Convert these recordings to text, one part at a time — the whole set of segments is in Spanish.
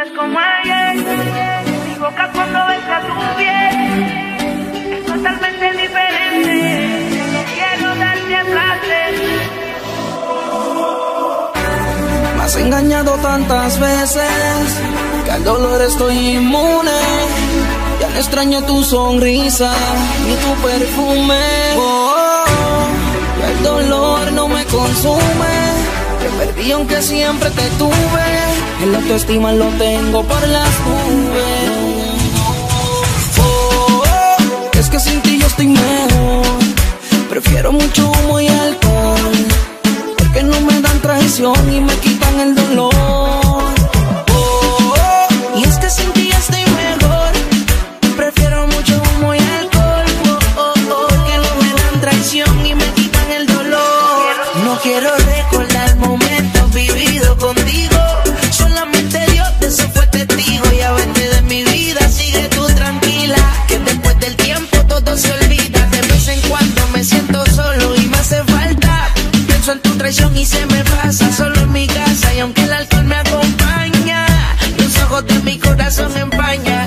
es como ayer. Mi boca cuando besa tu piel es totalmente diferente. Quiero darte placer. Me has engañado tantas veces que al dolor estoy inmune. Ya no extraño tu sonrisa ni tu perfume. Oh, el dolor no me consume. Te perdí aunque siempre te tuve. El autoestima lo tengo por las nubes. Oh, es que sin ti yo estoy mejor. Prefiero mucho humo y alcohol. Porque no me dan traición y me quitan el dolor. Oh, y es que sin ti estoy mejor. Prefiero mucho humo y alcohol. Oh, oh, oh, porque no me dan traición y me quitan el dolor. No quiero recordar contigo. Solamente Dios de eso fue testigo. Ya vete de mi vida, sigue tú tranquila. Que después del tiempo todo se olvida. De vez en cuando me siento solo y me hace falta. Pienso en tu traición y se me pasa solo en mi casa. Y aunque el alcohol me acompaña, los ojos de mi corazón empaña.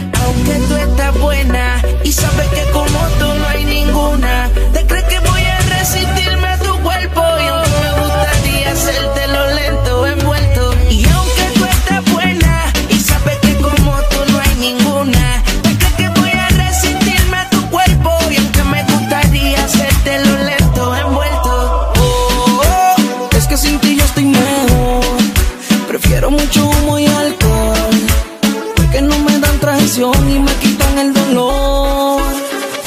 Y me quitan el dolor.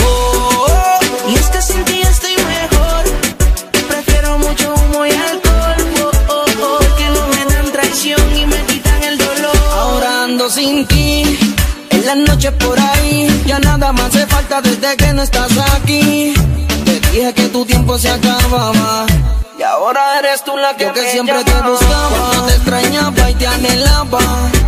Oh, oh, y es que sin ti estoy mejor. Prefiero mucho humo y alcohol. Oh, oh, oh, porque no me dan traición y me quitan el dolor. Ahora ando sin ti. En las noches por ahí, ya nada más hace falta desde que no estás aquí. Te dije que tu tiempo se acababa. Y ahora eres tú la que, Yo que me siempre te buscaba. Cuando te extrañaba y te anhelaba.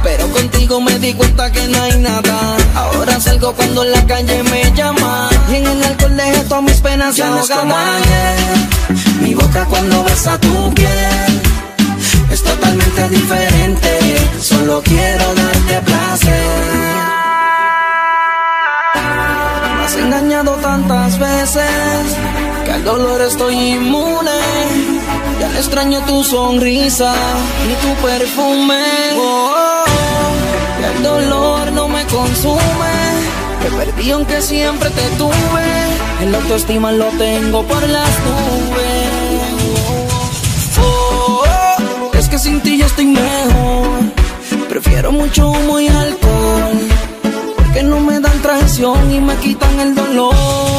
Pero contigo me di cuenta que no hay nada. Ahora salgo cuando la calle me llama. Y en el alcohol dejé todas mis penas Ya no es ahogadas. como ayer. Mi boca cuando besa tu piel es totalmente diferente. Solo quiero darte placer. Me has engañado tantas veces que al dolor estoy inmune. Ya no extraño tu sonrisa ni tu perfume. Oh, y dolor no me consume. Te perdí aunque siempre te tuve. El autoestima lo tengo por las nubes. Oh, oh, es que sin ti yo estoy mejor. Prefiero mucho humo y alcohol. Porque no me dan traición y me quitan el dolor.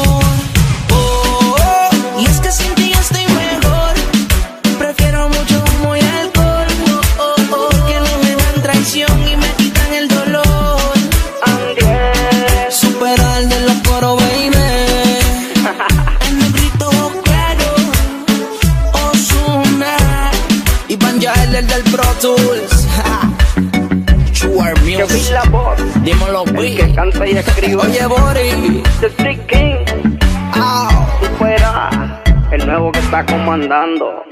Y Van Yael, el del Pro Tools. Yo vi la voz. Dímelo, El que canta y escribe. Oye, Bori. The Street King. Au. Tú fuera el nuevo que está comandando.